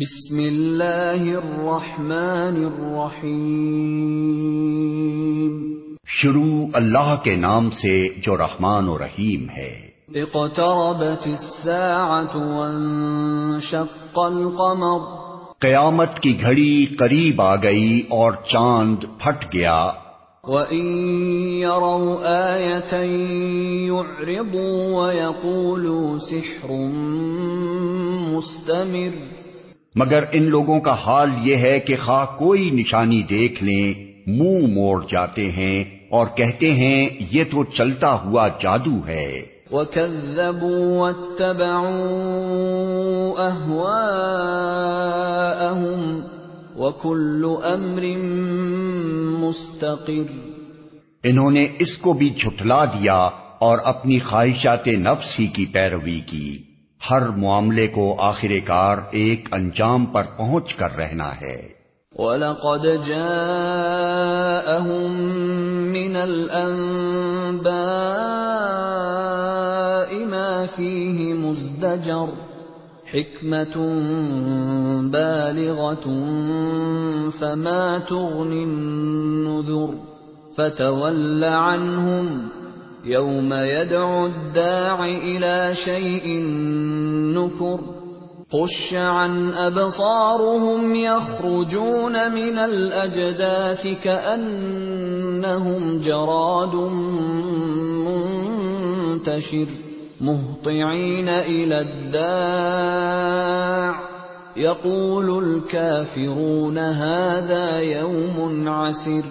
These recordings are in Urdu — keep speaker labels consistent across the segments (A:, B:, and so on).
A: بسم اللہ الرحمن الرحیم
B: شروع اللہ کے نام سے جو رحمان و رحیم ہے۔
A: اقتربت الساعة وانشق القمر۔
B: قیامت کی گھڑی قریب آ گئی اور چاند پھٹ گیا۔
A: وَإِن يَرَوْا آيَةً يُعْرِضُوا وَيَقُولُوا سِحْرٌ مُسْتَمِرٌ۔
B: مگر ان لوگوں کا حال یہ ہے کہ خواہ کوئی نشانی دیکھ لیں منہ موڑ جاتے ہیں اور کہتے ہیں یہ تو چلتا ہوا جادو ہے۔
A: وَكَذَّبُوا وَاتَّبَعُوا أَهْوَاءَهُمْ وَكُلُّ أَمْرٍ مُسْتَقِرٍ۔
B: انہوں نے اس کو بھی جھٹلا دیا اور اپنی خواہشات نفس ہی کی پیروی کی۔ ہر معاملے کو آخر کار ایک انجام پر پہنچ کر رہنا ہے۔
A: وَلَقَدْ جَاءَهُم مِّنَ الْأَنبَاءِ مَا فِيهِ مُزْدَجَرٌ حِكْمَةٌ بَالِغَةٌ فَمَا تُغْنِ النُّذُرُ فَتَوَلَّ عَنْهُمْ يوم يدعو الداع الى شيء نكر خش عن ابصارهم يخرجون من الاجداث كانهم جراد منتشر مهطعين الى الداع يقول الكافرون هذا يوم عسر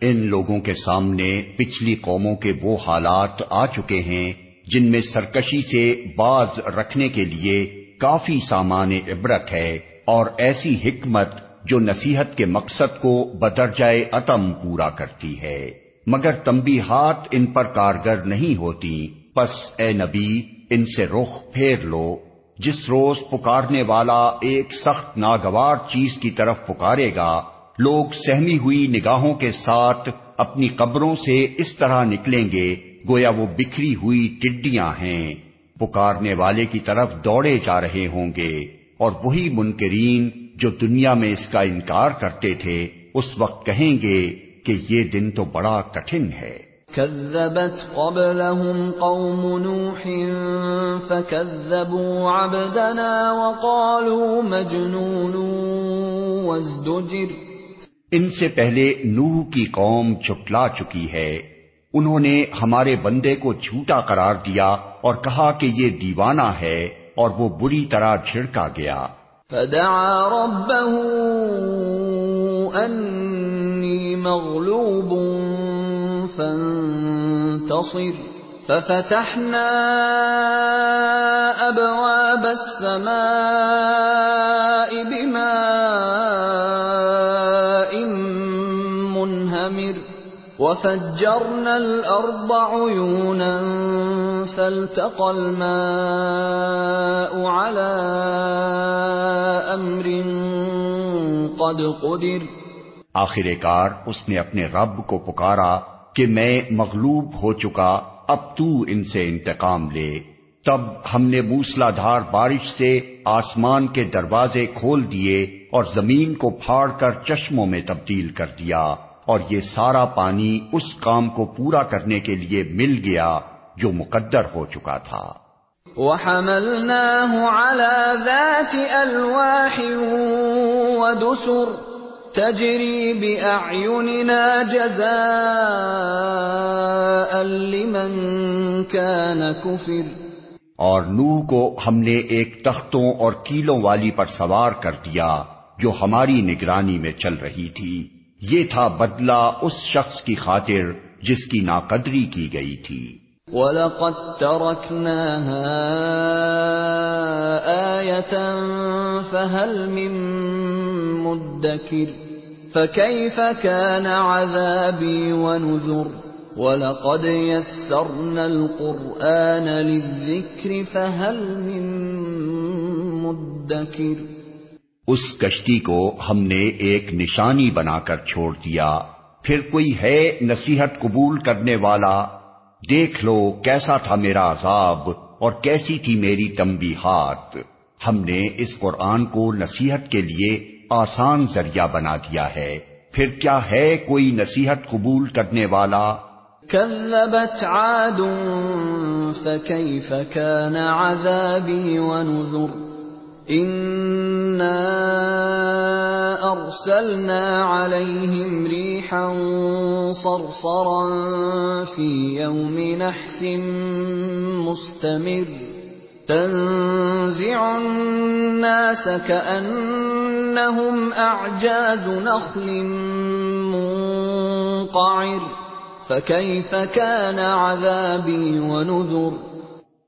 B: ان لوگوں کے سامنے پچھلی قوموں کے وہ حالات آ چکے ہیں جن میں سرکشی سے باز رکھنے کے لیے کافی سامان عبرت ہے اور ایسی حکمت جو نصیحت کے مقصد کو بدرجائے عتم پورا کرتی ہے۔ مگر تمبیحات ان پر کارگر نہیں ہوتی۔ پس اے نبی، ان سے رخ پھیر لو۔ جس روز پکارنے والا ایک سخت ناگوار چیز کی طرف پکارے گا لوگ سہمی ہوئی نگاہوں کے ساتھ اپنی قبروں سے اس طرح نکلیں گے، گویا وہ بکھری ہوئی ٹڈیاں ہیں۔ پکارنے والے کی طرف دوڑے جا رہے ہوں گے۔ اور وہی منکرین جو دنیا میں اس کا انکار کرتے تھے، اس وقت کہیں گے کہ یہ دن تو بڑا کٹھن ہے۔
A: قبلهم قوم نوح فكذبوا عبدنا وقالوا مجنون وازدجر۔
B: ان سے پہلے نوح کی قوم چھٹلا چکی ہے۔ انہوں نے ہمارے بندے کو جھوٹا قرار دیا اور کہا کہ یہ دیوانہ ہے اور وہ بری طرح جھڑکا گیا۔
A: فدعا ربه انی مغلوب فانتصر۔ ففتحنا ابواب السماء بماء وفجرنا الارض عيونا فالتقى الماء على امر قد قدر.
B: آخر کار اس نے اپنے رب کو پکارا کہ میں مغلوب ہو چکا، اب تو ان سے انتقام لے۔ تب ہم نے موسلا دھار بارش سے آسمان کے دروازے کھول دیے اور زمین کو پھاڑ کر چشموں میں تبدیل کر دیا۔ اور یہ سارا پانی اس کام کو پورا کرنے کے لیے مل گیا جو مقدر ہو چکا تھا۔
A: وَحَمَلْنَاهُ عَلَى ذَاتِ أَلْوَاحٍ وَدُسُرٍ تَجْرِي بِأَعْيُنِنَا جَزَاءً لِمَنْ كَانَ كُفِرٍ۔
B: اور نوح کو ہم نے ایک تختوں اور کیلوں والی پر سوار کر دیا جو ہماری نگرانی میں چل رہی تھی۔ یہ تھا بدلہ اس شخص کی خاطر جس کی ناقدری کی گئی تھی۔
A: وَلَقَدْ تَرَكْنَاهَا آيَةً فَهَلْ مِن مُدَّكِرٍ فَكَيْفَ كَانَ عَذَابِي وَنُذُرْ وَلَقَدْ يَسَّرْنَا الْقُرْآنَ لِلذِّكْرِ فَهَلْ مِن مُدَّكِرٍ
B: اس کشتی کو ہم نے ایک نشانی بنا کر چھوڑ دیا۔ پھر کوئی ہے نصیحت قبول کرنے والا؟ دیکھ لو کیسا تھا میرا عذاب اور کیسی تھی میری تمبی ہاتھ ہم نے اس قرآن کو نصیحت کے لیے آسان ذریعہ بنا دیا ہے۔ پھر کیا ہے کوئی نصیحت قبول کرنے والا؟
A: كذبت عاد فكيف كان عذابي ونذر؟ إنا أرسلنا عليهم ريحا صرصرا في يوم نحس مستمر تنزع الناس كأنهم أعجاز نخل منقعر فكيف كان عذابي ونذر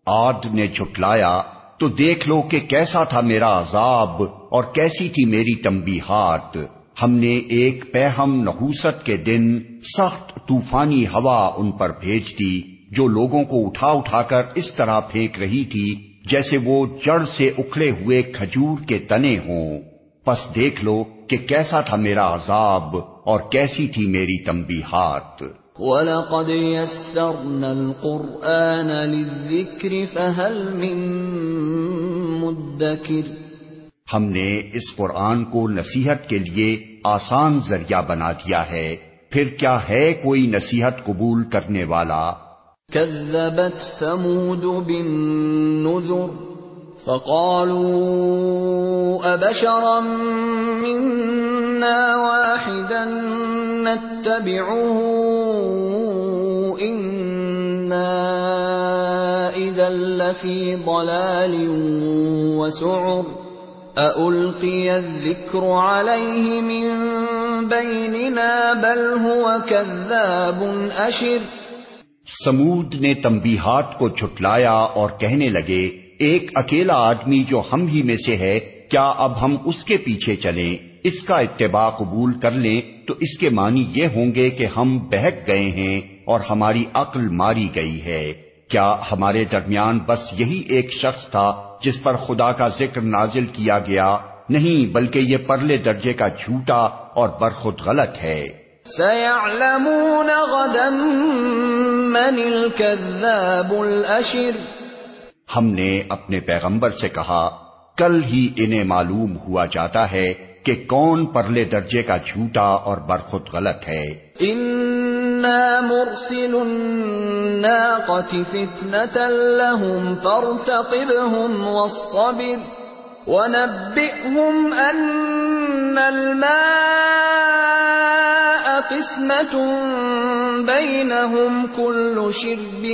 B: آد نے جھٹلایا تو دیکھ لو کہ کیسا تھا میرا عذاب اور کیسی تھی میری تمبی ہاتھ۔ ہم نے ایک پہم نحوست کے دن سخت طوفانی ہوا ان پر بھیج دی، جو لوگوں کو اٹھا اٹھا کر اس طرح پھینک رہی تھی جیسے وہ جڑ سے اکھڑے ہوئے کھجور کے تنے ہوں۔ پس دیکھ لو کہ کیسا تھا میرا عذاب اور کیسی تھی میری تمبی ہاتھ۔
A: وَلَقَدْ يَسَّرْنَا الْقُرْآنَ لِلذِّكْرِ فَهَلْ مِن مُدَّكِرٍ۔
B: ہم نے اس قرآن کو نصیحت کے لیے آسان ذریعہ بنا دیا ہے۔ پھر کیا ہے کوئی نصیحت قبول کرنے والا؟
A: كذبت ثمود بالنذر فقالوا أبشرا منا واحدا نتبعه إنا إذا من بيننا بل هو كذاب أشر
B: سمود نے تنبیہات کو چھٹلایا اور کہنے لگے، ایک اکیلا آدمی جو ہم ہی میں سے ہے، کیا اب ہم اس کے پیچھے چلیں؟ اس کا اتباع قبول کر لیں تو اس کے معنی یہ ہوں گے کہ ہم بہک گئے ہیں اور ہماری عقل ماری گئی ہے۔ کیا ہمارے درمیان بس یہی ایک شخص تھا جس پر خدا کا ذکر نازل کیا گیا؟ نہیں بلکہ یہ پرلے درجے کا جھوٹا اور برخود غلط ہے۔
A: سَيَعْلَمُونَ غَدًا مَنِ الْكَذَّابُ الْأَشِرُ۔
B: ہم نے اپنے پیغمبر سے کہا کل ہی انہیں معلوم ہوا جاتا ہے کہ کون پرلے درجے کا جھوٹا اور برخود غلط ہے۔
A: مرسل فارتقبهم واصطبر ونبئهم ان الماء قسمة بينهم كل شرب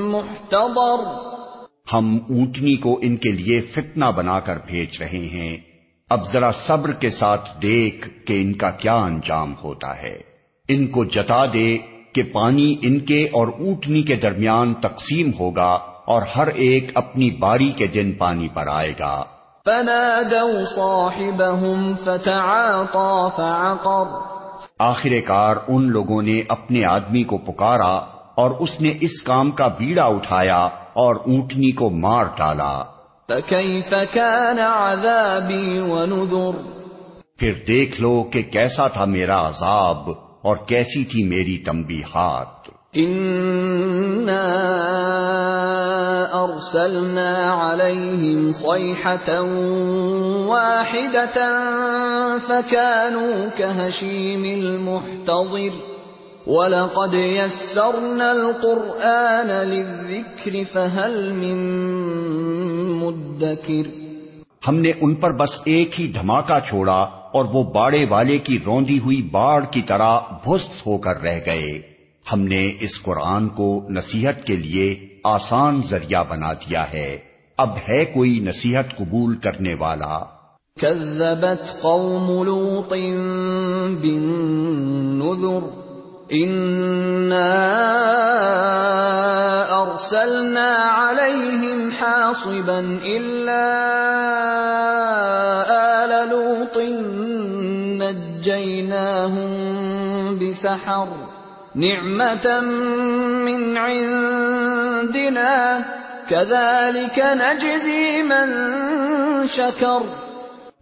A: محتضر۔
B: ہم اونٹنی کو ان کے لیے فتنہ بنا کر بھیج رہے ہیں۔ اب ذرا صبر کے ساتھ دیکھ کہ ان کا کیا انجام ہوتا ہے۔ ان کو جتا دے کہ پانی ان کے اور اونٹنی کے درمیان تقسیم ہوگا اور ہر ایک اپنی باری کے دن پانی پر آئے گا۔ آخر کار ان لوگوں نے اپنے آدمی کو پکارا اور اس نے اس کام کا بیڑا اٹھایا اور اونٹنی کو مار ڈالا۔ پھر دیکھ لو کہ کیسا تھا میرا عذاب اور کیسی تھی میری تمبی ہاتھ
A: ارسلنا عليهم صيحة واحدة فكانوا كهشيم المحتضر وَلَقَدْ يَسَّرْنَا الْقُرْآنَ لِلذِّكْرِ فَهَلْ مِن مُدَّكِرٍ
B: ہم نے ان پر بس ایک ہی دھماکہ چھوڑا اور وہ باڑے والے کی روندی ہوئی باڑ کی طرح بھست ہو کر رہ گئے۔ ہم نے اس قرآن کو نصیحت کے لیے آسان ذریعہ بنا دیا ہے۔ اب ہے کوئی نصیحت قبول کرنے والا؟
A: كذبت قوم لوط بالنذر۔ ارسلنا عليهم حاصبا الا آل لوط نجيناهم بسحر نعمة من عندنا كذلك نجزي من شكر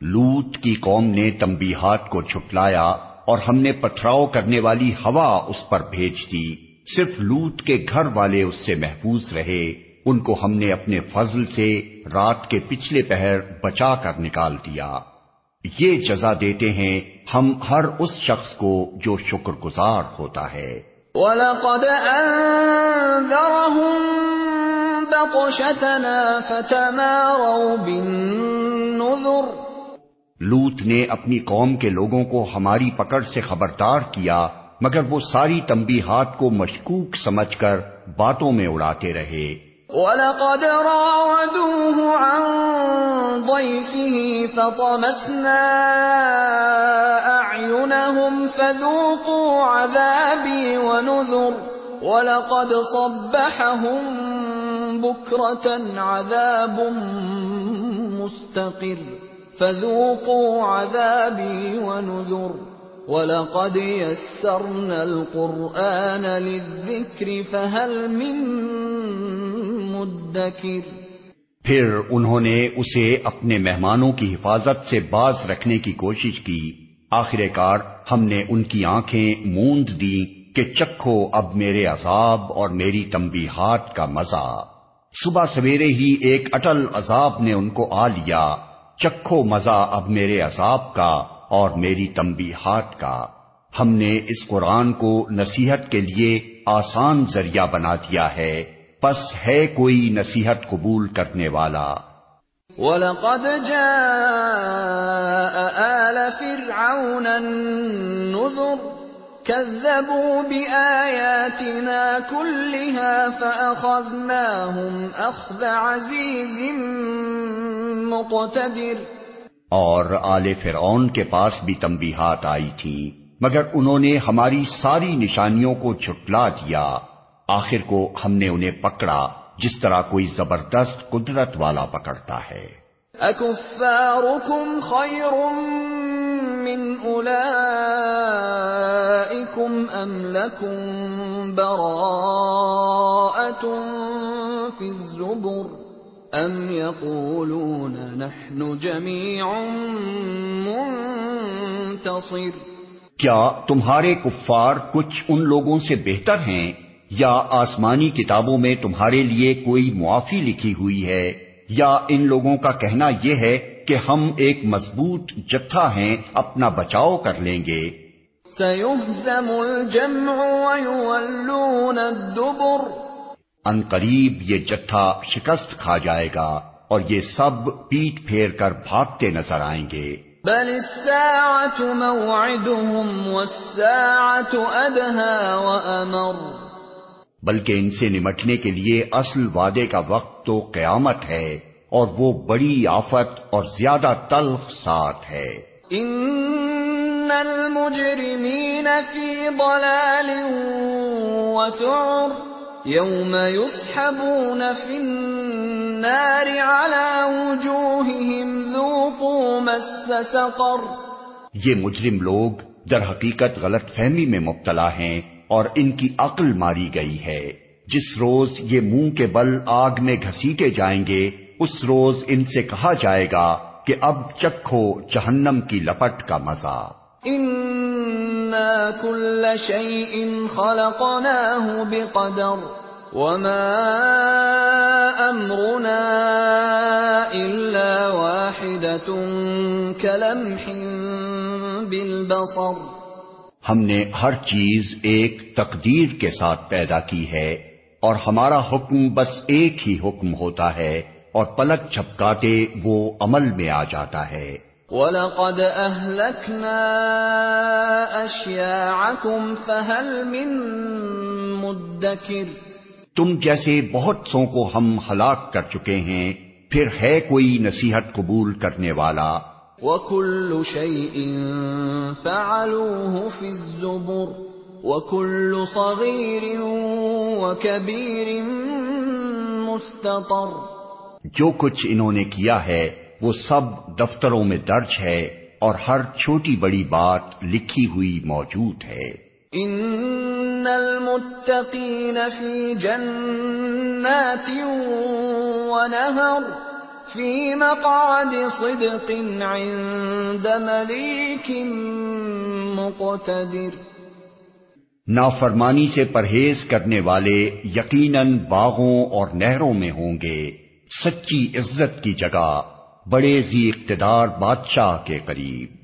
B: لوت کی قوم نے تنبیہات کو چھٹلایا اور ہم نے پتھراؤ کرنے والی ہوا اس پر بھیج دی۔ صرف لوت کے گھر والے اس سے محفوظ رہے ان کو ہم نے اپنے فضل سے رات کے پچھلے پہر بچا کر نکال دیا۔ یہ جزا دیتے ہیں ہم ہر اس شخص کو جو شکر گزار ہوتا ہے۔
A: وَلَقَدْ أَنذَرَهُمْ بَطْشَتَنَا فَتَمَارَوْا بِالنُّذُرِ۔
B: لوت نے اپنی قوم کے لوگوں کو ہماری پکڑ سے خبردار کیا مگر وہ ساری تنبیہات کو مشکوک سمجھ کر باتوں میں اڑاتے رہے۔
A: وَلَقَدْ رَاوَدُوهُ عَن ضَيْفِهِ فَطَمَسْنَا أَعْيُنَهُمْ فَذُوقُوا عَذَابِي وَنُذُرِ وَلَقَدْ صَبَّحَهُم بُكْرَةً عَذَابٌ مُسْتَقِرٌّ فَذُوقُوا عَذَابِي وَنُذُرِ وَلَقَدْ يَسَّرْنَا الْقُرْآنَ لِلذِّكْرِ فَهَلْ مِن مُدَّكِرٍ
B: پھر انہوں نے اسے اپنے مہمانوں کی حفاظت سے باز رکھنے کی کوشش کی۔ آخر کار ہم نے ان کی آنکھیں موند دی کہ چکھو اب میرے عذاب اور میری تنبیہات کا مزہ۔ صبح سویرے ہی ایک اٹل عذاب نے ان کو آ لیا۔ چکھو مزہ اب میرے عذاب کا۔ اور میری تنبیہات کا، ہم نے اس قرآن کو نصیحت کے لیے آسان ذریعہ بنا دیا ہے۔ پس ہے کوئی نصیحت قبول کرنے والا۔
A: وَلَقَدْ جَاءَ آلَ فِرْعَوْنَ النُّذُرُ، كَذَّبُوا بِآيَاتِنَا كُلِّهَا فَأَخَذْنَاهُمْ أَخْذَ عَزِيزٍ مُقْتَدِرٍ
B: اور آل فرعون کے پاس بھی تنبیہات آئی تھی، مگر انہوں نے ہماری ساری نشانیوں کو جھٹلا دیا۔ آخر کو ہم نے انہیں پکڑا، جس طرح کوئی زبردست قدرت والا پکڑتا ہے۔
A: اکفارکم خیر من اولائکم ام لکم براءت فی الزبر۔ ام یقولون نحن جمیع منتصر
B: کیا تمہارے کفار کچھ ان لوگوں سے بہتر ہیں یا آسمانی کتابوں میں تمہارے لیے کوئی معافی لکھی ہوئی ہے یا ان لوگوں کا کہنا یہ ہے کہ ہم ایک مضبوط جتھا ہیں اپنا بچاؤ کر لیں گے۔ ان قریب یہ جتھا شکست کھا جائے گا اور یہ سب پیٹ پھیر کر بھاگتے نظر آئیں گے۔
A: بل موعدهم وامر
B: بلکہ ان سے نمٹنے کے لیے اصل وعدے کا وقت تو قیامت ہے اور وہ بڑی آفت اور زیادہ تلخ ساتھ ہے۔
A: ان المجرمین فی ضلال وسعر۔ یوم يسحبون فی النار على وجوههم ذوقوا مس سقر
B: یہ مجرم لوگ در حقیقت غلط فہمی میں مبتلا ہیں اور ان کی عقل ماری گئی ہے۔ جس روز یہ منہ کے بل آگ میں گھسیٹے جائیں گے اس روز ان سے کہا جائے گا کہ اب چکھو جہنم کی لپٹ کا مزہ۔
A: كل شيء خلقناه بقدر وما امرنا الا واحده كلمح بالبصر
B: ہم نے ہر چیز ایک تقدیر کے ساتھ پیدا کی ہے اور ہمارا حکم بس ایک ہی حکم ہوتا ہے اور پلک چھپکاتے وہ عمل میں آ جاتا ہے۔
A: وَلَقَدْ أَهْلَكْنَا أَشْيَاعَكُمْ فَهَلْ مِن مُدَّكِرٍ
B: تم جیسے بہت سو کو ہم ہلاک کر چکے ہیں پھر ہے کوئی نصیحت قبول کرنے والا؟
A: وَكُلُّ شَيْءٍ فَعَلُوهُ فِي الزُّبُرِ وَكُلُّ صَغِيرٍ وَكَبِيرٍ مُسْتَطَرٍ
B: جو کچھ انہوں نے کیا ہے وہ سب دفتروں میں درج ہے اور ہر چھوٹی بڑی بات لکھی ہوئی موجود ہے۔
A: ان المتقین فی جنات ونہر فی مقعد صدق عند ملیک مقتدر۔
B: نافرمانی سے پرہیز کرنے والے یقیناً باغوں اور نہروں میں ہوں گے۔ سچی عزت کی جگہ۔ بڑے زی اقتدار بادشاہ کے قریب۔